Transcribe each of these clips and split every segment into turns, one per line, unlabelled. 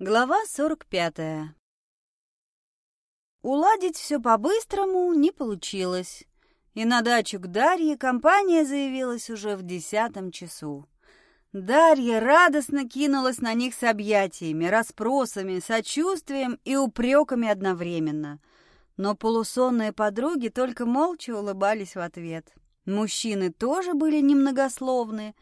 Глава 45. Уладить все по-быстрому не получилось, и на дачу к Дарье компания заявилась уже в десятом часу. Дарья радостно кинулась на них с объятиями, расспросами, сочувствием и упреками одновременно. Но полусонные подруги только молча улыбались в ответ. Мужчины тоже были немногословны,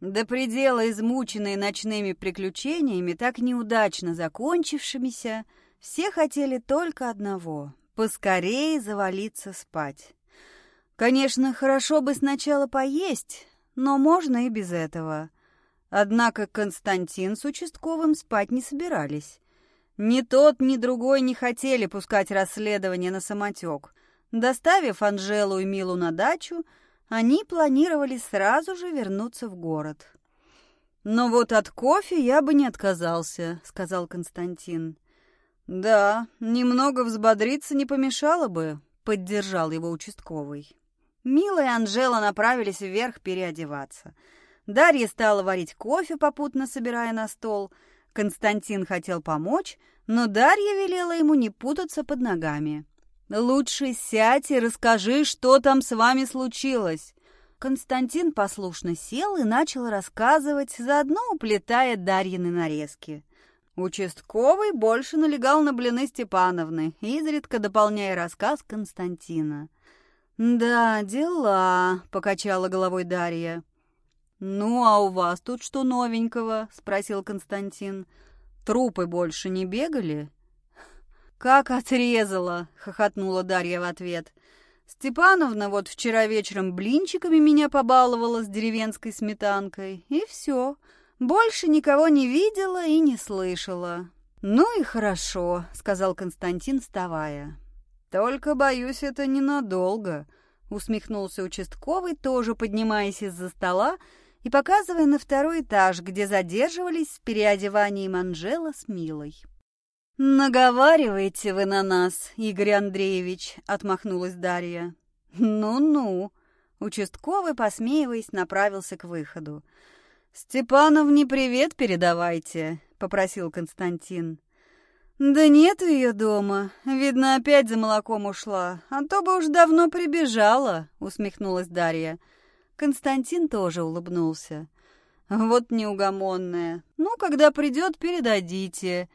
до предела измученные ночными приключениями, так неудачно закончившимися, все хотели только одного — поскорее завалиться спать. Конечно, хорошо бы сначала поесть, но можно и без этого. Однако Константин с участковым спать не собирались. Ни тот, ни другой не хотели пускать расследование на самотек. Доставив Анжелу и Милу на дачу, они планировали сразу же вернуться в город. «Но вот от кофе я бы не отказался», — сказал Константин. «Да, немного взбодриться не помешало бы», — поддержал его участковый. Мила и Анжела направились вверх переодеваться. Дарья стала варить кофе, попутно собирая на стол. Константин хотел помочь, но Дарья велела ему не путаться под ногами. «Лучше сядь и расскажи, что там с вами случилось». Константин послушно сел и начал рассказывать, заодно уплетая Дарьины нарезки. Участковый больше налегал на блины Степановны, изредка дополняя рассказ Константина. «Да, дела», — покачала головой Дарья. «Ну, а у вас тут что новенького?» — спросил Константин. «Трупы больше не бегали?» «Как отрезала!» — хохотнула Дарья в ответ. «Степановна вот вчера вечером блинчиками меня побаловала с деревенской сметанкой, и все. Больше никого не видела и не слышала». «Ну и хорошо», — сказал Константин, вставая. «Только, боюсь, это ненадолго», — усмехнулся участковый, тоже поднимаясь из-за стола и показывая на второй этаж, где задерживались с переодеванием Анжела с Милой. «Наговариваете вы на нас, Игорь Андреевич», — отмахнулась Дарья. «Ну-ну», — участковый, посмеиваясь, направился к выходу. «Степановне привет передавайте», — попросил Константин. «Да нет ее дома. Видно, опять за молоком ушла. А то бы уж давно прибежала», — усмехнулась Дарья. Константин тоже улыбнулся. «Вот неугомонная. Ну, когда придет, передадите»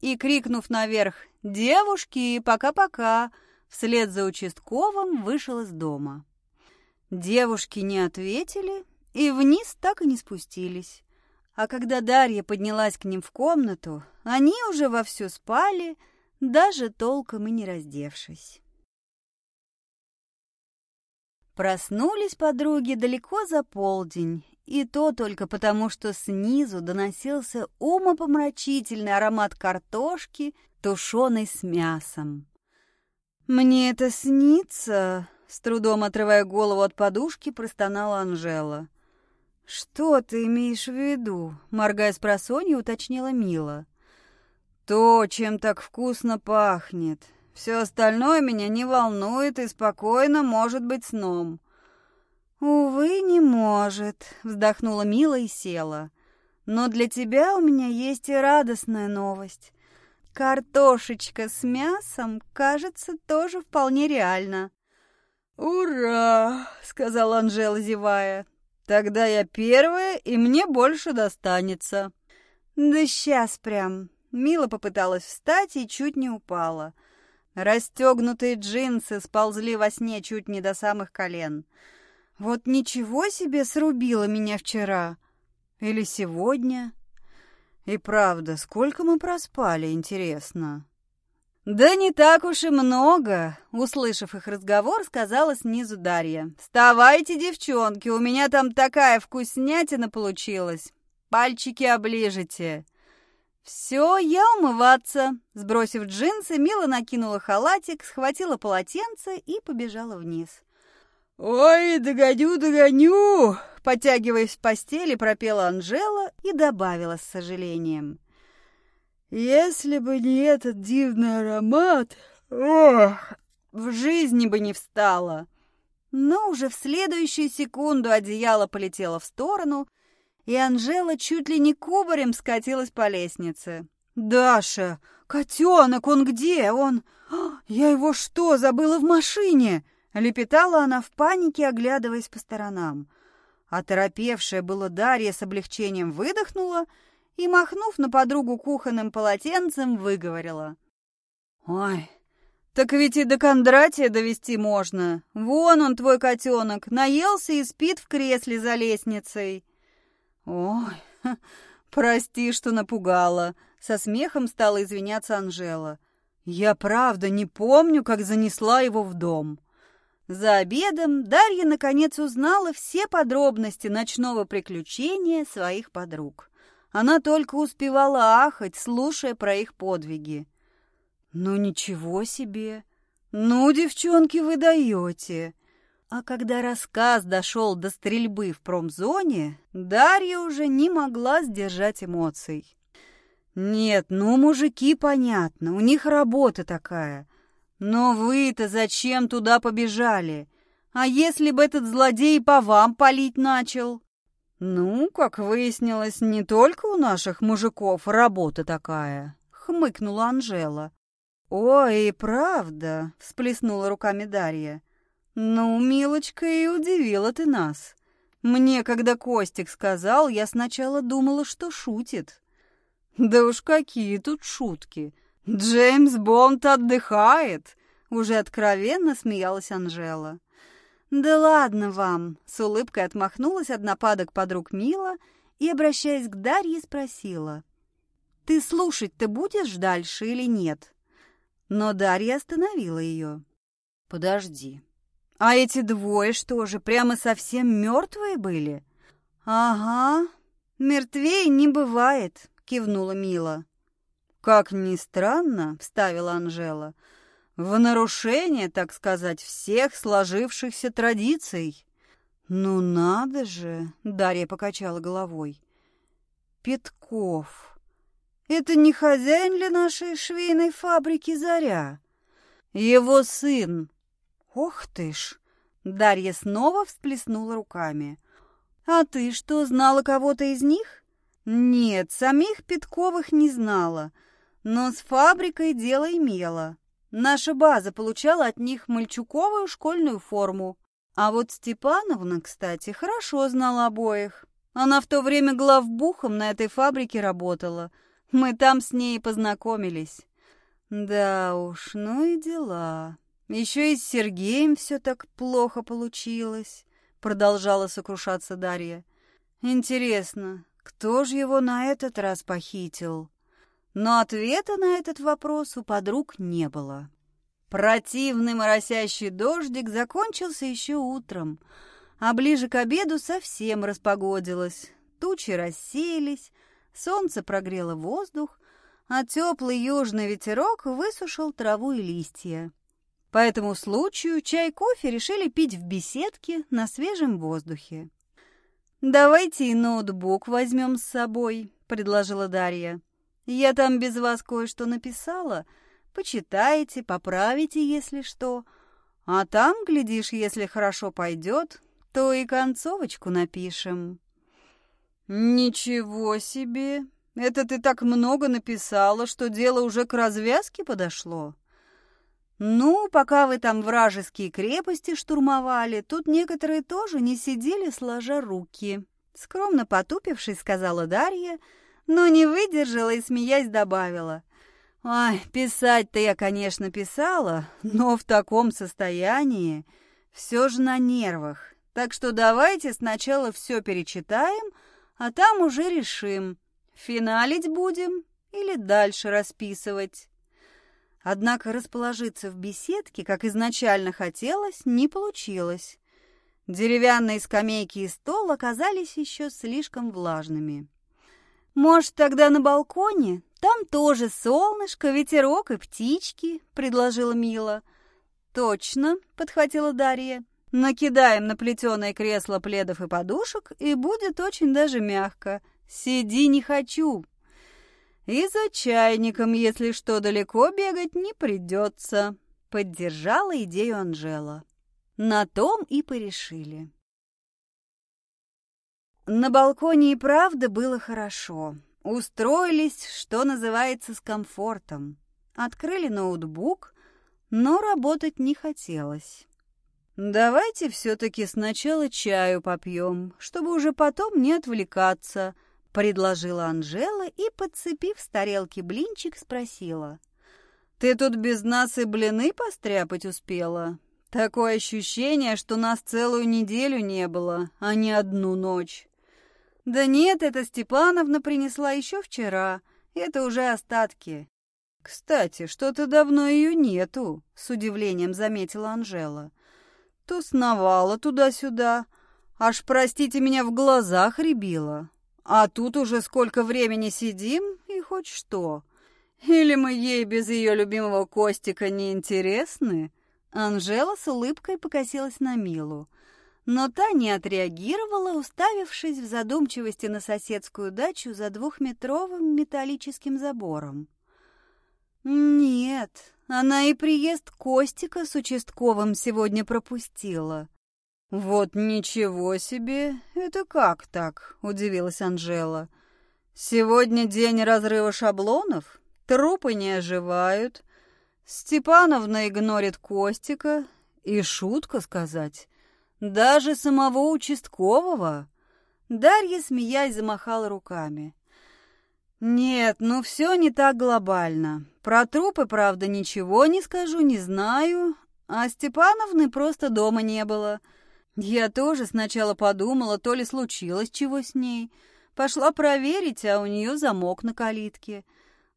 и, крикнув наверх «Девушки, пока-пока!», вслед за участковым вышел из дома. Девушки не ответили и вниз так и не спустились. А когда Дарья поднялась к ним в комнату, они уже вовсю спали, даже толком и не раздевшись. Проснулись подруги далеко за полдень и то только потому, что снизу доносился умопомрачительный аромат картошки, тушеной с мясом. «Мне это снится?» — с трудом отрывая голову от подушки, простонала Анжела. «Что ты имеешь в виду?» — моргая с просонья, уточнила Мила. «То, чем так вкусно пахнет. Все остальное меня не волнует и спокойно может быть сном. «Увы, не может», — вздохнула Мила и села. «Но для тебя у меня есть и радостная новость. Картошечка с мясом, кажется, тоже вполне реально».
«Ура!» — сказал Анжела, зевая. «Тогда я первая, и мне больше достанется».
«Да сейчас прям». Мила попыталась встать и чуть не упала. Расстегнутые джинсы сползли во сне чуть не до самых колен. Вот ничего себе срубило меня вчера. Или сегодня. И правда, сколько мы проспали, интересно. «Да не так уж и много», — услышав их разговор, сказала снизу Дарья. «Вставайте, девчонки, у меня там такая вкуснятина получилась. Пальчики оближите». «Все, я умываться». Сбросив джинсы, Мила накинула халатик, схватила полотенце и побежала вниз.
«Ой, догоню, догоню!»
Потягиваясь в постели, пропела Анжела и добавила с сожалением.
«Если бы не этот дивный аромат, ох,
в жизни бы не встала!» Но уже в следующую секунду одеяло полетело в сторону, и Анжела чуть ли не кубарем скатилась по лестнице.
«Даша, котенок, он где? Он... Я его что, забыла в машине?» Лепетала она в панике, оглядываясь по сторонам. Оторопевшая было Дарья с облегчением выдохнула и, махнув на подругу кухонным полотенцем, выговорила. «Ой, так ведь и до Кондратия довести можно. Вон он, твой котенок, наелся и спит в кресле за лестницей». «Ой, прости, что напугала», — со смехом стала извиняться Анжела. «Я правда не помню, как занесла его в дом». За обедом Дарья наконец узнала все подробности ночного приключения своих подруг. Она только успевала ахать, слушая про их подвиги. «Ну ничего себе! Ну, девчонки, вы даете!» А когда рассказ дошел до стрельбы в промзоне, Дарья уже не могла сдержать эмоций. «Нет, ну, мужики, понятно, у них работа такая. «Но вы-то зачем туда побежали? А если бы этот злодей по вам палить начал?» «Ну, как выяснилось, не только у наших мужиков работа такая», — хмыкнула Анжела. «Ой, правда», — всплеснула руками Дарья. «Ну, милочка, и удивила ты нас. Мне, когда Костик сказал, я сначала думала, что шутит». «Да уж какие тут шутки!» «Джеймс Бонд отдыхает!» — уже откровенно смеялась Анжела. «Да ладно вам!» — с улыбкой отмахнулась от нападок подруг Мила и, обращаясь к Дарье, спросила. «Ты слушать-то будешь дальше или нет?» Но Дарья остановила ее. «Подожди. А эти двое что же, прямо совсем мертвые были?» «Ага, мертвее не бывает», — кивнула Мила. «Как ни странно», — вставила Анжела, — «в нарушение, так сказать, всех сложившихся традиций». «Ну надо же!» — Дарья покачала головой. «Петков. Это не хозяин ли нашей швейной фабрики «Заря»?» «Его сын». «Ох ты ж!» — Дарья снова всплеснула руками. «А ты что, знала кого-то из них?» «Нет, самих Петковых не знала». Но с фабрикой дело имело. Наша база получала от них мальчуковую школьную форму. А вот Степановна, кстати, хорошо знала обоих. Она в то время главбухом на этой фабрике работала. Мы там с ней познакомились. Да уж, ну и дела. Еще и с Сергеем все так плохо получилось, продолжала сокрушаться Дарья. Интересно, кто же его на этот раз похитил? Но ответа на этот вопрос у подруг не было. Противный моросящий дождик закончился еще утром, а ближе к обеду совсем распогодилось. Тучи рассеялись, солнце прогрело воздух, а теплый южный ветерок высушил траву и листья. По этому случаю чай и кофе решили пить в беседке на свежем воздухе. «Давайте и ноутбук возьмем с собой», — предложила Дарья. Я там без вас кое-что написала. Почитайте, поправите, если что. А там, глядишь, если хорошо пойдет, то и концовочку напишем». «Ничего себе! Это ты так много написала, что дело уже к развязке подошло?» «Ну, пока вы там вражеские крепости штурмовали, тут некоторые тоже не сидели сложа руки», — скромно потупившись, сказала Дарья, — но не выдержала и, смеясь, добавила. «Ой, писать-то я, конечно, писала, но в таком состоянии все же на нервах. Так что давайте сначала все перечитаем, а там уже решим, финалить будем или дальше расписывать». Однако расположиться в беседке, как изначально хотелось, не получилось. Деревянные скамейки и стол оказались еще слишком влажными. «Может, тогда на балконе? Там тоже солнышко, ветерок и птички», — предложила Мила. «Точно», — подхватила Дарья. «Накидаем на плетеное кресло пледов и подушек, и будет очень даже мягко. Сиди не хочу». «И за чайником, если что, далеко бегать не придется», — поддержала идею Анжела. На том и порешили. На балконе и правда было хорошо.
Устроились, что называется, с комфортом. Открыли ноутбук, но работать не хотелось. «Давайте все-таки сначала чаю попьем, чтобы уже потом не отвлекаться», — предложила Анжела и, подцепив с тарелки блинчик, спросила. «Ты тут без нас и блины постряпать успела? Такое ощущение, что нас целую неделю не было, а не одну ночь». «Да нет, это Степановна принесла еще вчера. Это уже остатки». «Кстати, что-то давно ее нету», — с удивлением заметила Анжела. То сновала туда-сюда, аж, простите меня, в глазах рябила. А тут уже сколько времени сидим, и хоть что. Или мы ей без ее любимого Костика не интересны? Анжела с улыбкой покосилась на Милу. Но та не отреагировала, уставившись в задумчивости на соседскую дачу за двухметровым металлическим забором. «Нет, она и приезд Костика с участковым сегодня пропустила». «Вот ничего себе! Это как так?» — удивилась Анжела. «Сегодня день разрыва шаблонов? Трупы не оживают. Степановна игнорит Костика. И шутка сказать. Даже самого участкового». Дарья, смеясь, замахала руками. «Нет, ну все не так глобально. Про трупы, правда, ничего не скажу, не знаю. А Степановны просто дома не было. Я тоже сначала подумала, то ли случилось чего с ней. Пошла проверить, а у нее замок на калитке.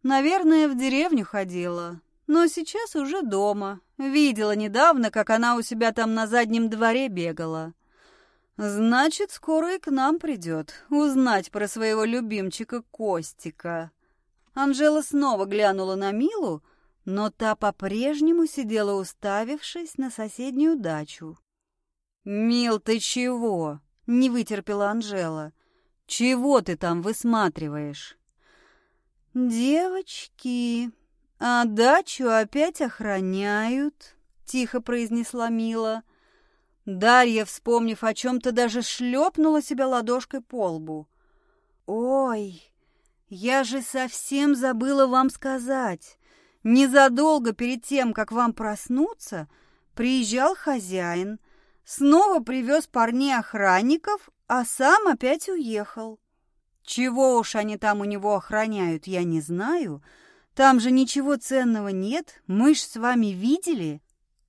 Наверное, в деревню ходила. Но сейчас уже дома. Видела недавно, как она у себя там на заднем дворе бегала. Значит, скоро и к нам придет узнать про своего любимчика Костика. Анжела снова глянула на Милу, но та по-прежнему сидела, уставившись на соседнюю дачу. «Мил, ты чего?» — не вытерпела Анжела. «Чего ты там высматриваешь?» «Девочки, а дачу опять охраняют», — тихо произнесла Мила. Дарья, вспомнив о чем-то, даже шлепнула себя ладошкой по лбу. «Ой, я же совсем забыла вам сказать. Незадолго перед тем, как вам проснуться, приезжал хозяин, снова привез парней-охранников, а сам опять уехал. Чего уж они там у него охраняют, я не знаю. Там же ничего ценного нет, мы ж с вами видели».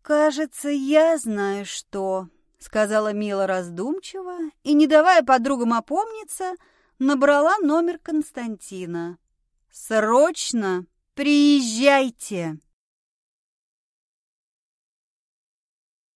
«Кажется, я знаю что», — сказала Мила раздумчиво и, не давая подругам опомниться, набрала номер Константина. «Срочно приезжайте!»